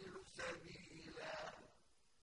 you